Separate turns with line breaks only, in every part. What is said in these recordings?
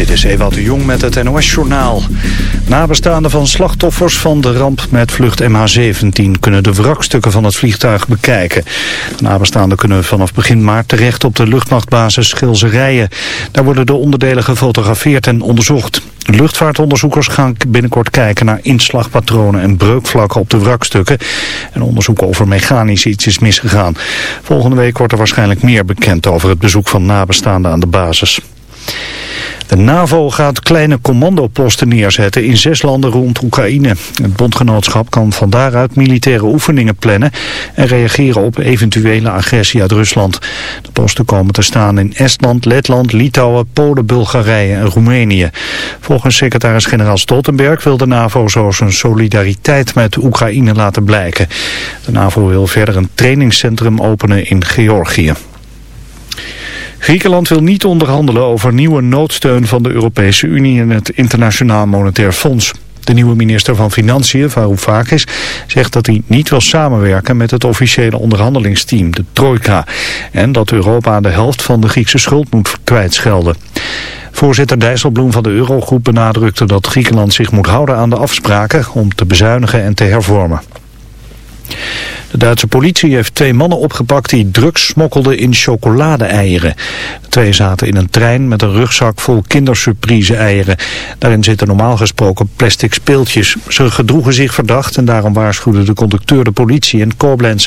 Dit is Ewout de Jong met het NOS-journaal. Nabestaanden van slachtoffers van de ramp met vlucht MH17 kunnen de wrakstukken van het vliegtuig bekijken. De nabestaanden kunnen vanaf begin maart terecht op de luchtmachtbasis Schilzerijen. Daar worden de onderdelen gefotografeerd en onderzocht. Luchtvaartonderzoekers gaan binnenkort kijken naar inslagpatronen en breukvlakken op de wrakstukken. En onderzoeken of er mechanisch iets is misgegaan. Volgende week wordt er waarschijnlijk meer bekend over het bezoek van nabestaanden aan de basis. De NAVO gaat kleine commandoposten neerzetten in zes landen rond Oekraïne. Het bondgenootschap kan van daaruit militaire oefeningen plannen en reageren op eventuele agressie uit Rusland. De posten komen te staan in Estland, Letland, Litouwen, Polen, Bulgarije en Roemenië. Volgens secretaris-generaal Stoltenberg wil de NAVO zo zijn solidariteit met Oekraïne laten blijken. De NAVO wil verder een trainingscentrum openen in Georgië. Griekenland wil niet onderhandelen over nieuwe noodsteun van de Europese Unie en het Internationaal Monetair Fonds. De nieuwe minister van Financiën, Varoufakis, zegt dat hij niet wil samenwerken met het officiële onderhandelingsteam, de Trojka. En dat Europa de helft van de Griekse schuld moet kwijtschelden. Voorzitter Dijsselbloem van de Eurogroep benadrukte dat Griekenland zich moet houden aan de afspraken om te bezuinigen en te hervormen. De Duitse politie heeft twee mannen opgepakt die drugs smokkelden in chocolade-eieren. De twee zaten in een trein met een rugzak vol kindersurprise-eieren. Daarin zitten normaal gesproken plastic speeltjes. Ze gedroegen zich verdacht en daarom waarschuwde de conducteur de politie in Koblenz.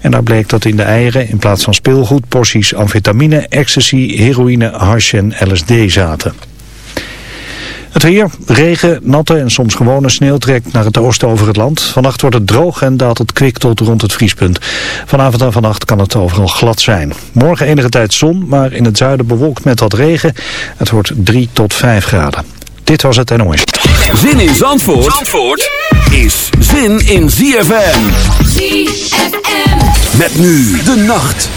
En daar bleek dat in de eieren in plaats van speelgoed porties amfetamine, ecstasy, heroïne, hash en LSD zaten. Het weer, regen, natte en soms gewone sneeuw trekt naar het oosten over het land. Vannacht wordt het droog en daalt het kwik tot rond het vriespunt. Vanavond en vannacht kan het overal glad zijn. Morgen enige tijd zon, maar in het zuiden bewolkt met wat regen. Het wordt 3 tot 5 graden. Dit was het NOS.
Zin in Zandvoort, Zandvoort is zin in ZFM. ZFM. Met nu de nacht.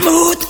smooth.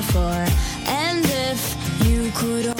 before. And if you could only.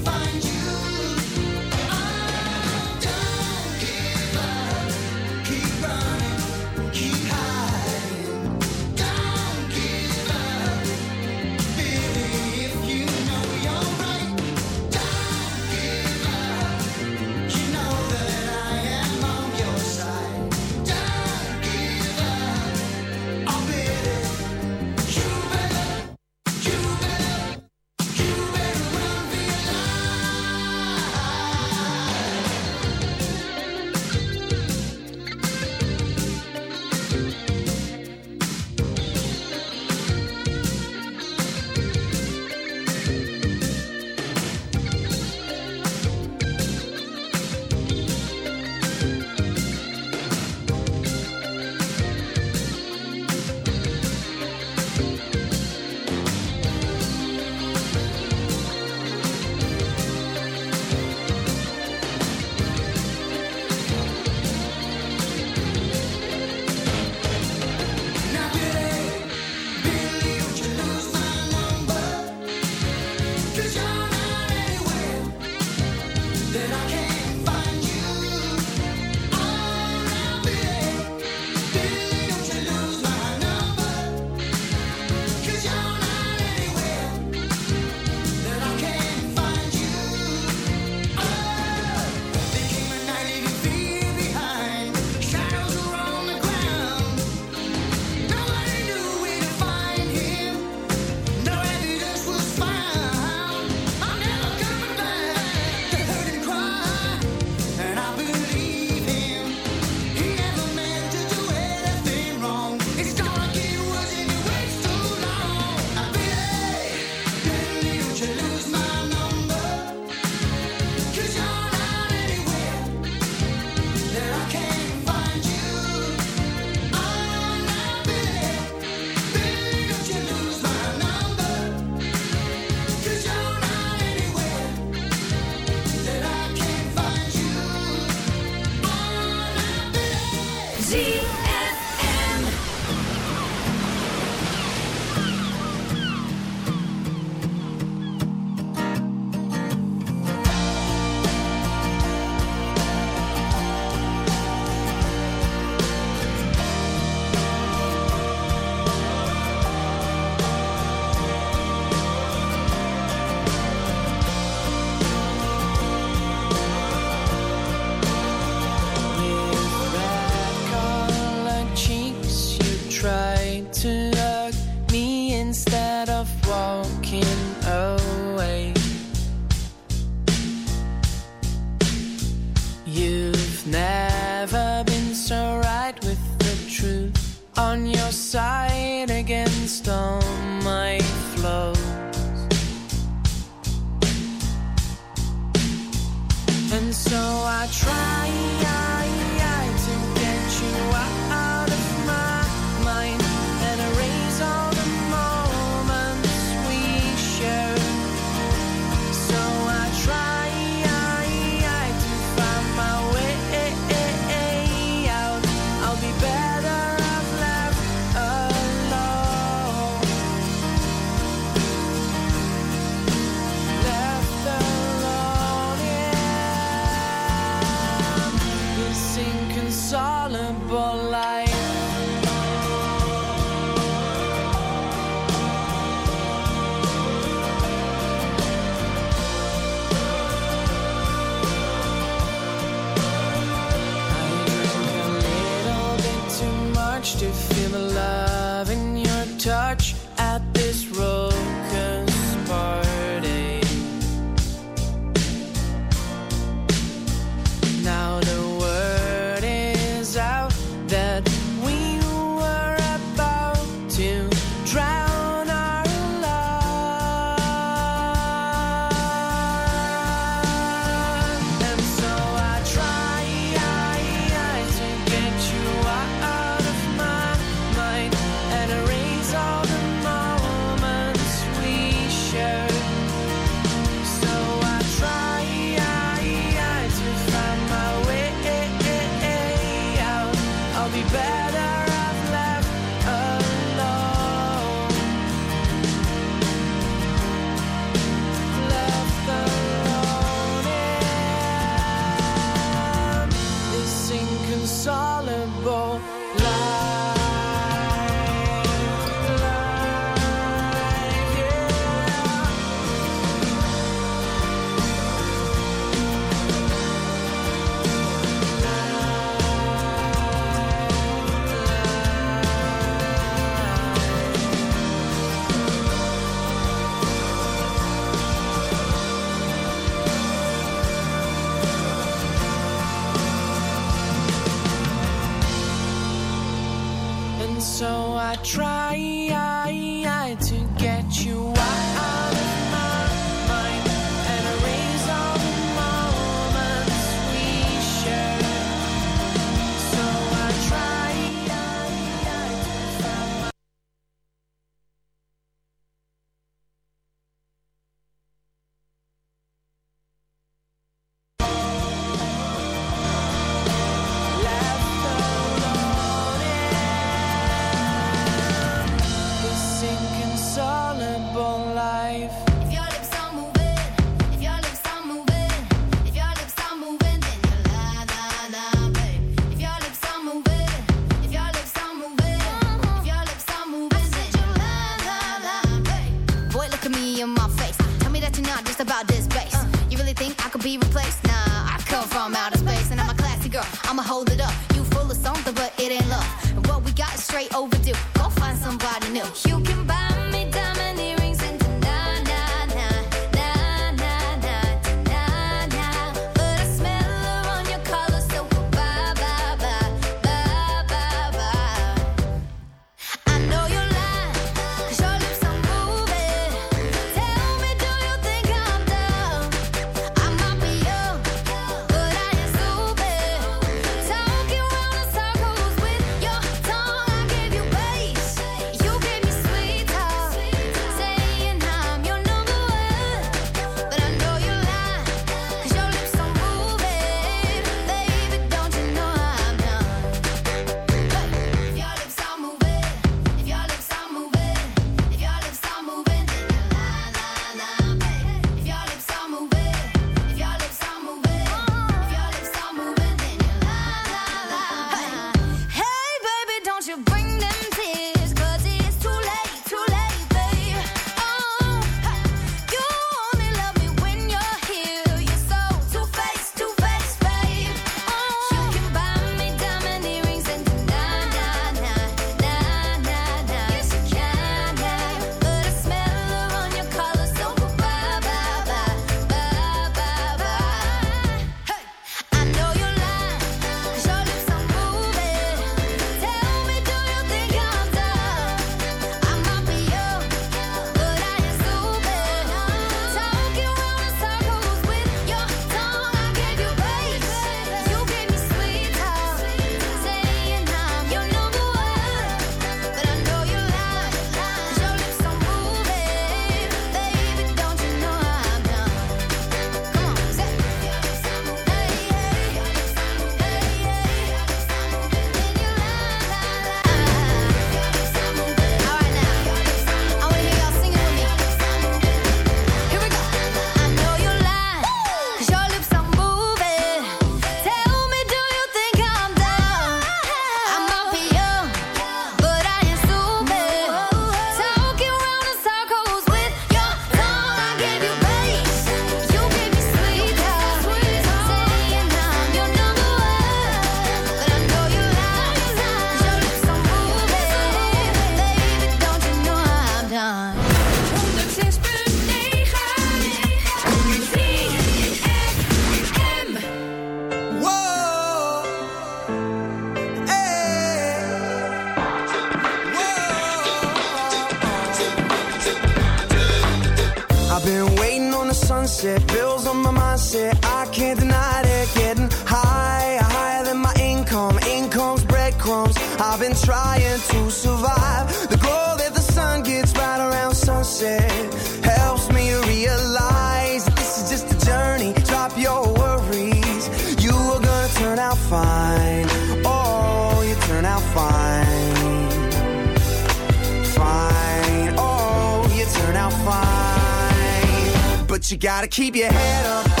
you
gotta keep your head up.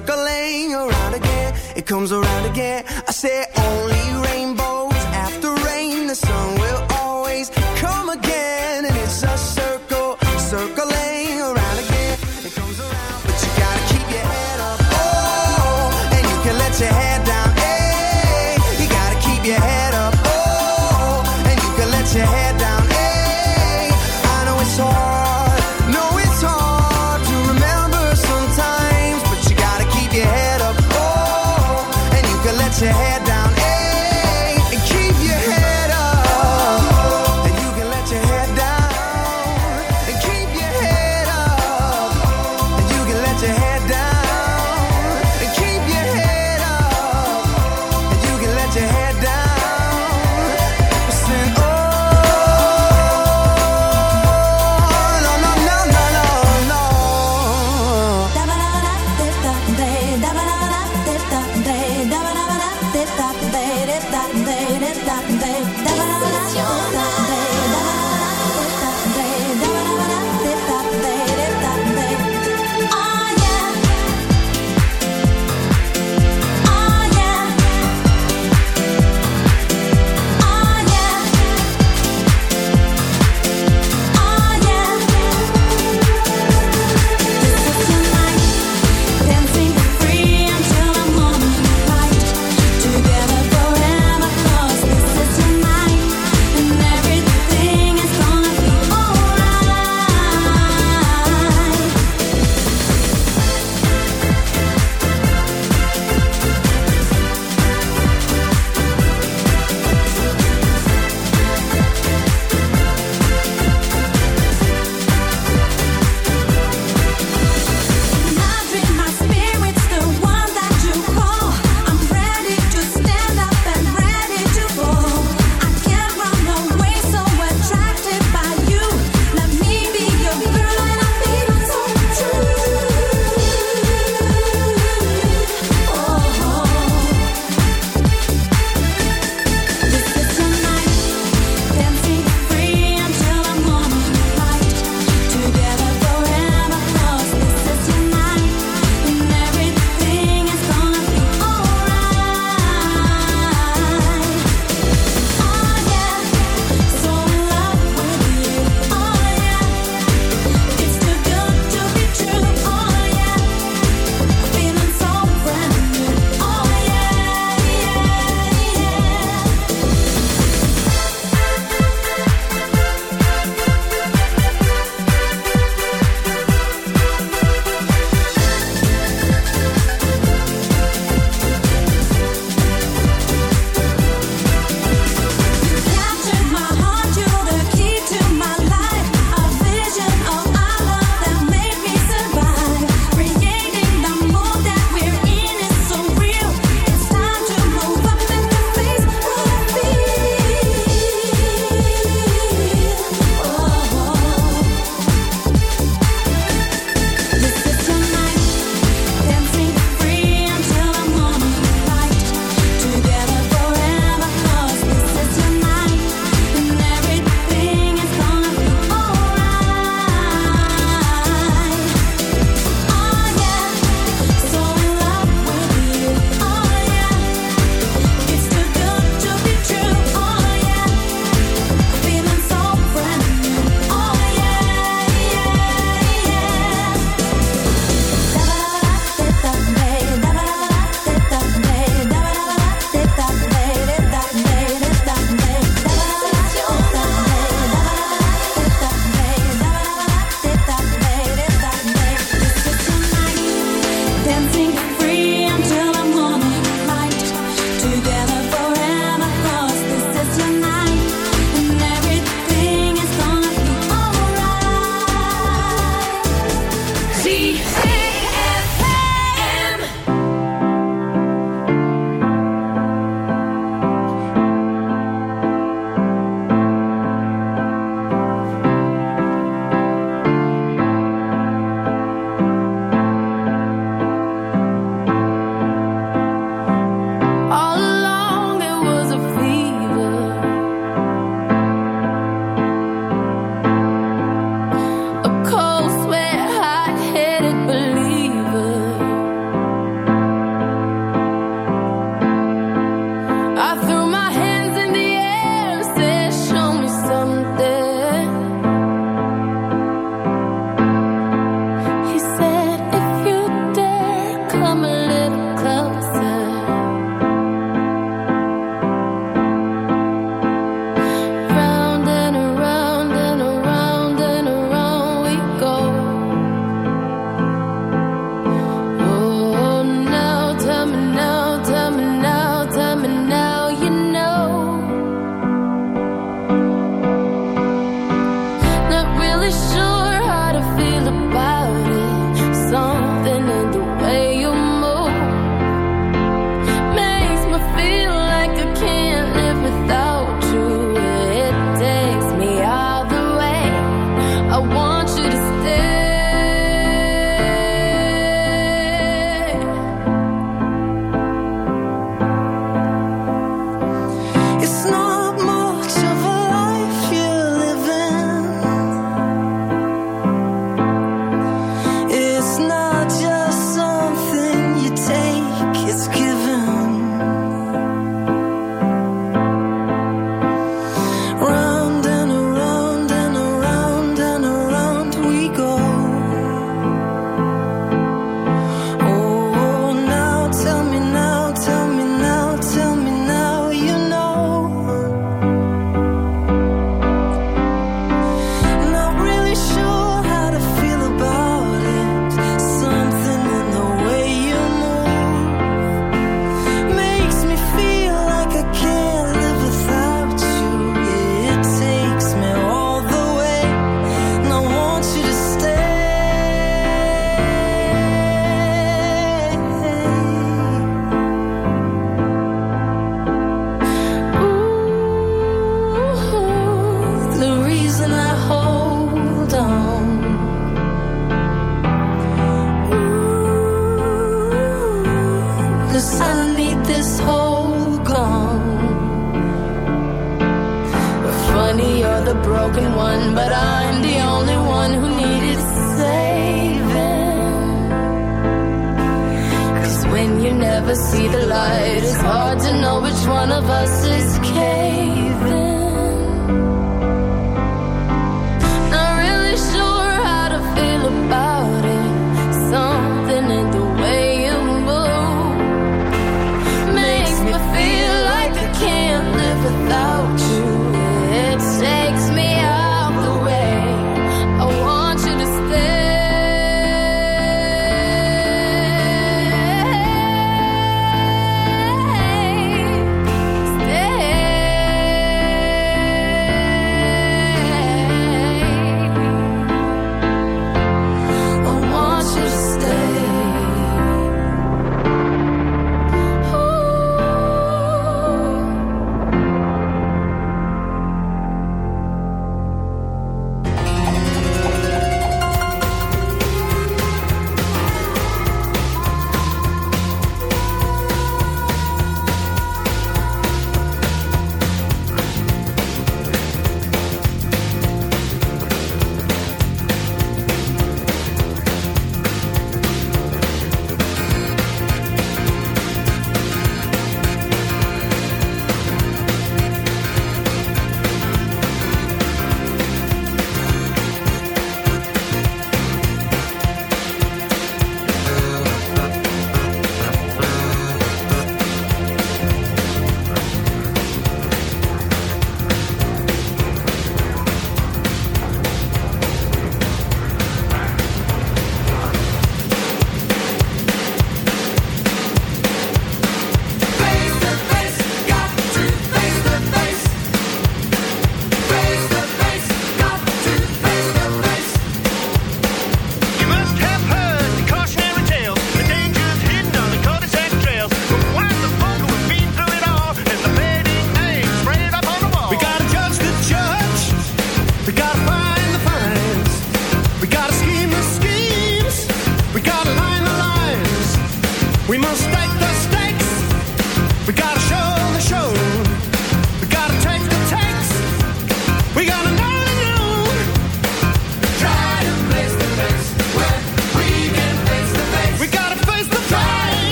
circling around again. It comes around again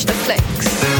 watch the
flicks.